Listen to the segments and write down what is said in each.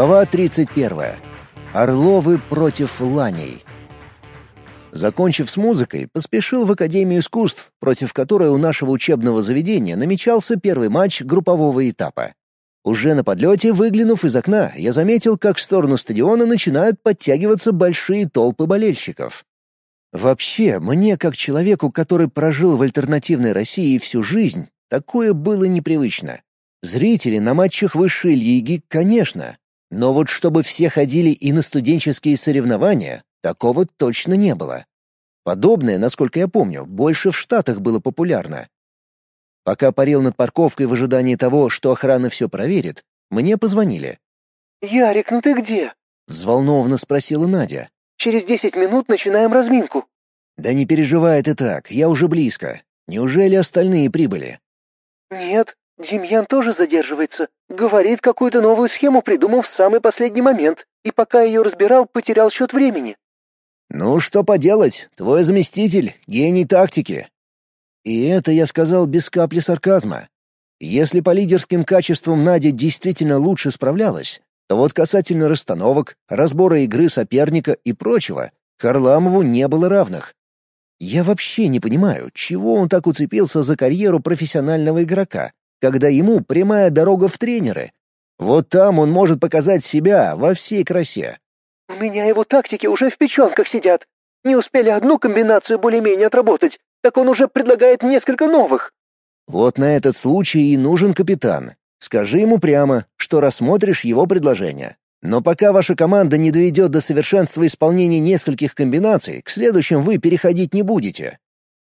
Глава 31. Орловы против ланей. Закончив с музыкой, поспешил в Академию искусств, против которой у нашего учебного заведения намечался первый матч группового этапа. Уже на подлете, выглянув из окна, я заметил, как в сторону стадиона начинают подтягиваться большие толпы болельщиков. Вообще, мне, как человеку, который прожил в альтернативной России всю жизнь, такое было непривычно. Зрители на матчах высшей лиги, конечно, но вот чтобы все ходили и на студенческие соревнования, такого точно не было. Подобное, насколько я помню, больше в Штатах было популярно. Пока парил над парковкой в ожидании того, что охрана все проверит, мне позвонили. «Ярик, ну ты где?» — взволнованно спросила Надя. «Через десять минут начинаем разминку». «Да не переживай ты так, я уже близко. Неужели остальные прибыли?» «Нет, Демьян тоже задерживается. Говорит, какую-то новую схему придумал в самый последний момент, и пока ее разбирал, потерял счет времени. «Ну, что поделать, твой заместитель — гений тактики». И это я сказал без капли сарказма. Если по лидерским качествам Надя действительно лучше справлялась, то вот касательно расстановок, разбора игры соперника и прочего, Харламову не было равных. Я вообще не понимаю, чего он так уцепился за карьеру профессионального игрока, когда ему прямая дорога в тренеры. Вот там он может показать себя во всей красе. «У меня его тактики уже в печенках сидят. Не успели одну комбинацию более-менее отработать, так он уже предлагает несколько новых». Вот на этот случай и нужен капитан. Скажи ему прямо, что рассмотришь его предложение. Но пока ваша команда не доведет до совершенства исполнения нескольких комбинаций, к следующим вы переходить не будете».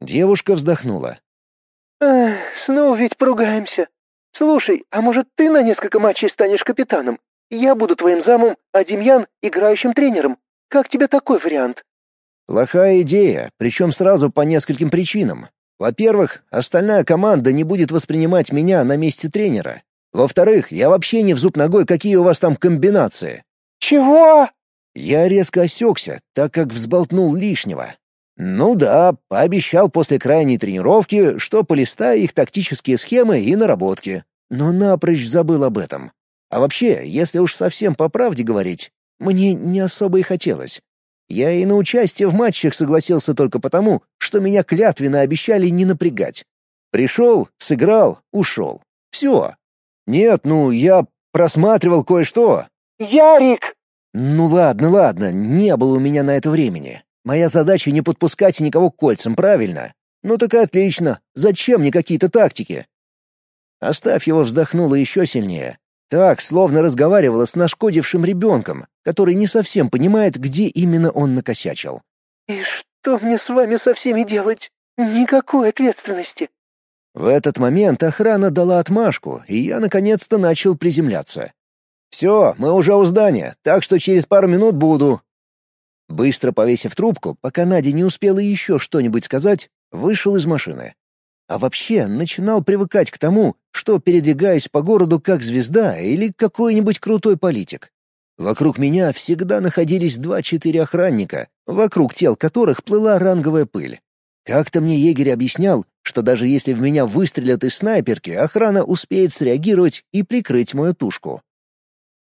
Девушка вздохнула. Эх, снова ведь поругаемся. Слушай, а может ты на несколько матчей станешь капитаном? Я буду твоим замом, а Демьян — играющим тренером. Как тебе такой вариант?» Плохая идея, причем сразу по нескольким причинам. Во-первых, остальная команда не будет воспринимать меня на месте тренера. Во-вторых, я вообще не в зуб ногой, какие у вас там комбинации. «Чего?» Я резко осекся, так как взболтнул лишнего. Ну да, пообещал после крайней тренировки, что полистаю их тактические схемы и наработки. Но напрочь забыл об этом. А вообще, если уж совсем по правде говорить, мне не особо и хотелось. Я и на участие в матчах согласился только потому, что меня клятвенно обещали не напрягать. Пришел, сыграл, ушел. Все. Нет, ну, я просматривал кое-что. «Ярик!» Ну ладно, ладно, не было у меня на это времени. Моя задача не подпускать никого к кольцам, правильно? Ну так и отлично. Зачем мне какие-то тактики? Оставь его вздохнула еще сильнее. Так, словно разговаривала с нашкодившим ребенком, который не совсем понимает, где именно он накосячил. «И что мне с вами со всеми делать? Никакой ответственности». В этот момент охрана дала отмашку, и я наконец-то начал приземляться. «Все, мы уже у здания, так что через пару минут буду. Быстро повесив трубку, пока Надя не успела еще что-нибудь сказать, вышел из машины. А вообще начинал привыкать к тому, что передвигаюсь по городу как звезда или какой-нибудь крутой политик. Вокруг меня всегда находились два-четыре охранника, вокруг тел которых плыла ранговая пыль. Как-то мне егерь объяснял, что даже если в меня выстрелят из снайперки, охрана успеет среагировать и прикрыть мою тушку.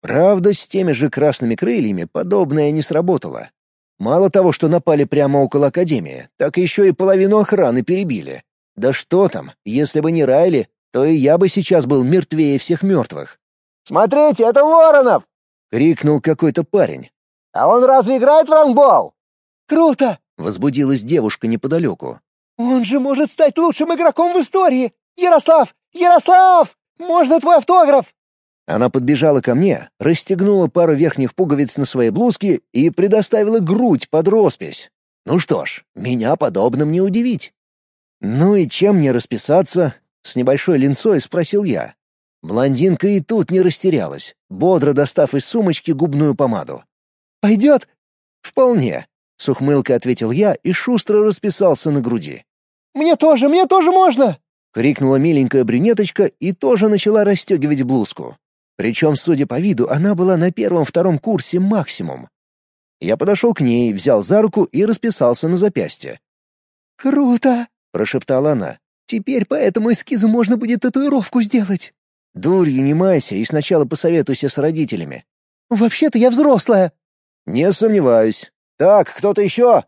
Правда, с теми же красными крыльями подобное не сработало. Мало того, что напали прямо около Академии, так еще и половину охраны перебили. Да что там, если бы не Райли, то и я бы сейчас был мертвее всех мертвых. «Смотрите, это Воронов!» — крикнул какой-то парень. «А он разве играет в ранбол?» «Круто!» — возбудилась девушка неподалеку. «Он же может стать лучшим игроком в истории! Ярослав! Ярослав! Можно твой автограф?» Она подбежала ко мне, расстегнула пару верхних пуговиц на своей блузке и предоставила грудь под роспись. Ну что ж, меня подобным не удивить. «Ну и чем мне расписаться?» — с небольшой линцой спросил я. Блондинка и тут не растерялась, бодро достав из сумочки губную помаду. «Пойдет?» «Вполне», — с ухмылкой ответил я и шустро расписался на груди. «Мне тоже, мне тоже можно!» — крикнула миленькая брюнеточка и тоже начала расстегивать блузку. Причем, судя по виду, она была на первом-втором курсе максимум. Я подошел к ней, взял за руку и расписался на запястье. «Круто!» — прошептала она. «Теперь по этому эскизу можно будет татуировку сделать». «Дурью не майся и сначала посоветуйся с родителями». Вообще-то я взрослая». «Не сомневаюсь. Так, кто-то еще?»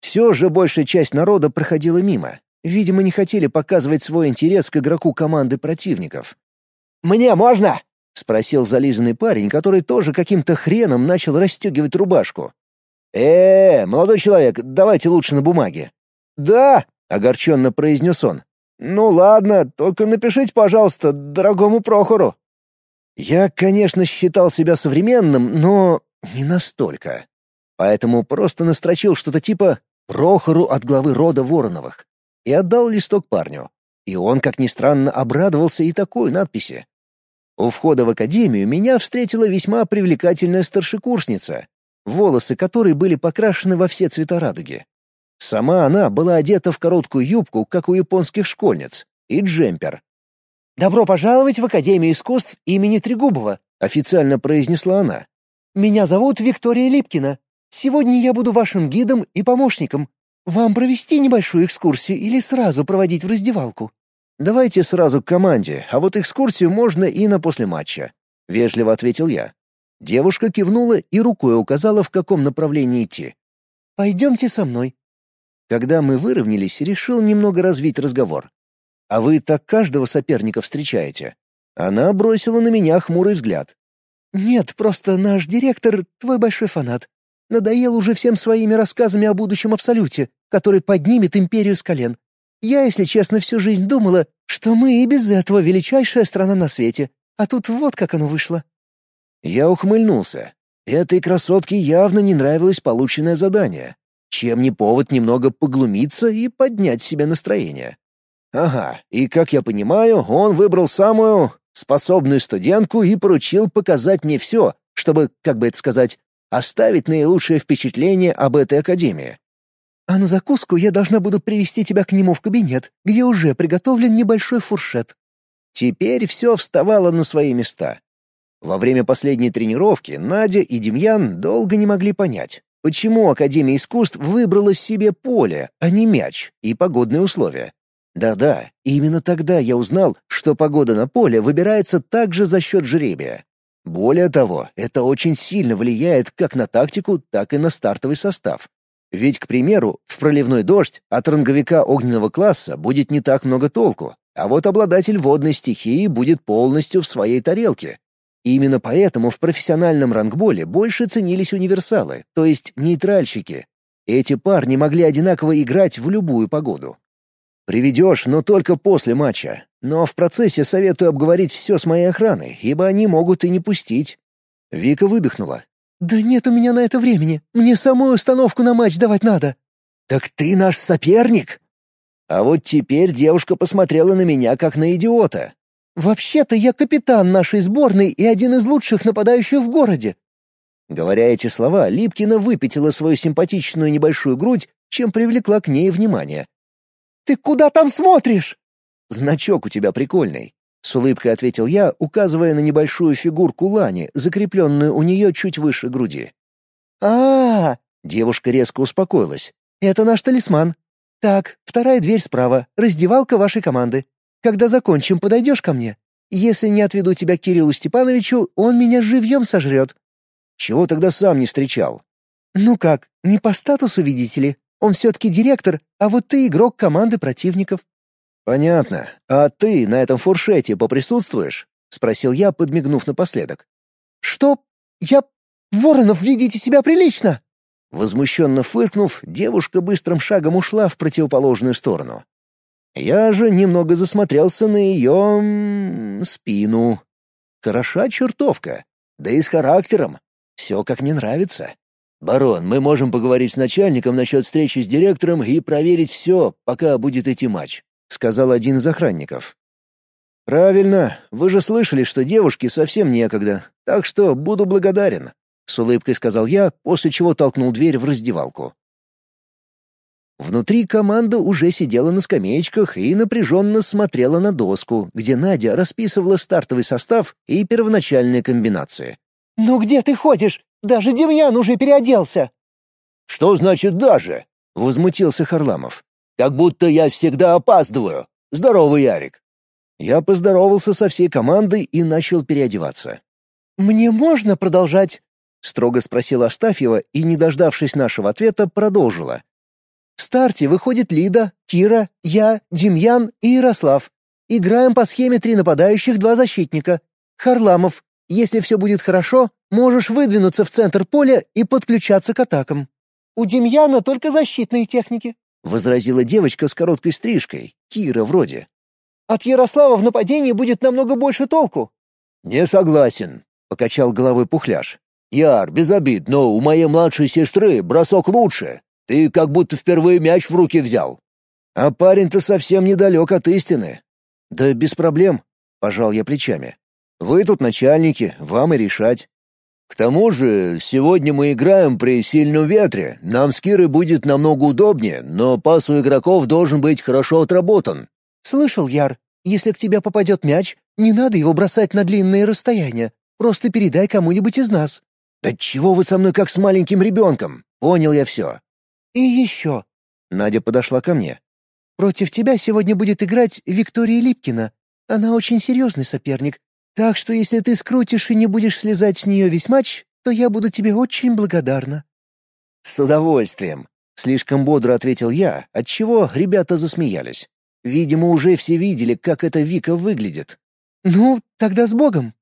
Все же большая часть народа проходила мимо. Видимо, не хотели показывать свой интерес к игроку команды противников. «Мне можно?» — спросил зализанный парень, который тоже каким-то хреном начал расстегивать рубашку. э, -э молодой человек, давайте лучше на бумаге». «Да», — огорченно произнес он. «Ну ладно, только напишите, пожалуйста, дорогому Прохору». Я, конечно, считал себя современным, но не настолько. Поэтому просто настрочил что-то типа «Прохору от главы рода Вороновых» и отдал листок парню. И он, как ни странно, обрадовался и такой надписи. У входа в академию меня встретила весьма привлекательная старшекурсница, волосы которой были покрашены во все цвета радуги. Сама она была одета в короткую юбку, как у японских школьниц, и джемпер. «Добро пожаловать в Академию искусств имени Трегубова», — официально произнесла она. «Меня зовут Виктория Липкина. Сегодня я буду вашим гидом и помощником. Вам провести небольшую экскурсию или сразу проводить в раздевалку?» «Давайте сразу к команде, а вот экскурсию можно и на после матча», — вежливо ответил я. Девушка кивнула и рукой указала, в каком направлении идти. «Пойдемте со мной». Когда мы выровнялись, решил немного развить разговор. «А вы так каждого соперника встречаете?» Она бросила на меня хмурый взгляд. «Нет, просто наш директор — твой большой фанат. Надоел уже всем своими рассказами о будущем Абсолюте, который поднимет империю с колен. Я, если честно, всю жизнь думала, что мы и без этого величайшая страна на свете. А тут вот как оно вышло». Я ухмыльнулся. Этой красотке явно не нравилось полученное задание. Чем не повод немного поглумиться и поднять себе настроение. Ага, и, как я понимаю, он выбрал самую способную студентку и поручил показать мне все, чтобы, как бы это сказать, оставить наилучшее впечатление об этой академии. А на закуску я должна буду привести тебя к нему в кабинет, где уже приготовлен небольшой фуршет». Теперь все вставало на свои места. Во время последней тренировки Надя и Демьян долго не могли понять, почему Академия искусств выбрала себе поле, а не мяч и погодные условия. Да-да, именно тогда я узнал, что погода на поле выбирается также за счет жребия. Более того, это очень сильно влияет как на тактику, так и на стартовый состав. Ведь, к примеру, в проливной дождь от ранговика огненного класса будет не так много толку, а вот обладатель водной стихии будет полностью в своей тарелке. Именно поэтому в профессиональном рангболе больше ценились универсалы, то есть нейтральщики. Эти парни могли одинаково играть в любую погоду. Приведешь, но только после матча. Но в процессе советую обговорить все с моей охраной, ибо они могут и не пустить». Вика выдохнула. «Да нет у меня на это времени. Мне самую установку на матч давать надо». «Так ты наш соперник?» А вот теперь девушка посмотрела на меня, как на идиота. «Вообще-то я капитан нашей сборной и один из лучших нападающих в городе». Говоря эти слова, Липкина выпятила свою симпатичную небольшую грудь, чем привлекла к ней внимание. «Ты куда там смотришь?» «Значок у тебя прикольный», — с улыбкой ответил я, указывая на небольшую фигурку Лани, закрепленную у нее чуть выше груди. а, -а, -а Девушка резко успокоилась. «Это наш талисман. Так, вторая дверь справа, раздевалка вашей команды. Когда закончим, подойдешь ко мне. Если не отведу тебя к Кириллу Степановичу, он меня живьем сожрет». «Чего тогда сам не встречал?» «Ну как, не по статусу, видите ли. Он все-таки директор, а вот ты игрок команды противников». «Понятно. А ты на этом фуршете поприсутствуешь?» — спросил я, подмигнув напоследок. «Что? Я... Воронов, ведите себя прилично!» Возмущенно фыркнув, девушка быстрым шагом ушла в противоположную сторону. Я же немного засмотрелся на ее... спину. Хороша чертовка. Да и с характером. Все как мне нравится. «Барон, мы можем поговорить с начальником насчет встречи с директором и проверить все, пока будет идти матч», — сказал один из охранников. «Правильно. Вы же слышали, что девушке совсем некогда, так что буду благодарен», — с улыбкой сказал я, после чего толкнул дверь в раздевалку. Внутри команда уже сидела на скамеечках и напряженно смотрела на доску, где Надя расписывала стартовый состав и первоначальные комбинации. «Ну где ты ходишь? Даже Демьян уже переоделся!» «Что значит «даже»?» — возмутился Харламов. «Как будто я всегда опаздываю. Здорово, Ярик!» Я поздоровался со всей командой и начал переодеваться. мне можно продолжать?» — строго спросила Астафьева и, не дождавшись нашего ответа, продолжила. «В старте выходит Лида, Кира, я, Демьян и Ярослав. Играем по схеме три нападающих, два защитника. Харламов, если все будет хорошо, можешь выдвинуться в центр поля и подключаться к атакам. У Демьяна только защитные техники», — возразила девочка с короткой стрижкой, Кира вроде. «От Ярослава в нападении будет намного больше толку». «Не согласен», — покачал головой Пухляш. «Яр, без обид, но у моей младшей сестры бросок лучше. Ты как будто впервые мяч в руки взял». «А парень-то совсем недалек от истины». «Да без проблем», — пожал я плечами. «Вы тут начальники, вам и решать». К тому же, сегодня мы играем при сильном ветре. Нам с Кирой будет намного удобнее, но пас у игроков должен быть хорошо отработан. Слышал, Яр, если к тебе попадет мяч, не надо его бросать на длинные расстояния. Просто передай кому-нибудь из нас. Да чего вы со мной как с маленьким ребенком? Понял я все. И еще. Надя подошла ко мне. Против тебя сегодня будет играть Виктория Липкина. Она очень серьезный соперник, так что если ты скрутишь и не будешь слезать с нее весь матч, то я буду тебе очень благодарна». «С удовольствием», — слишком бодро ответил я, отчего ребята засмеялись. Видимо, уже все видели, как эта Вика выглядит. «Ну, тогда с Богом»,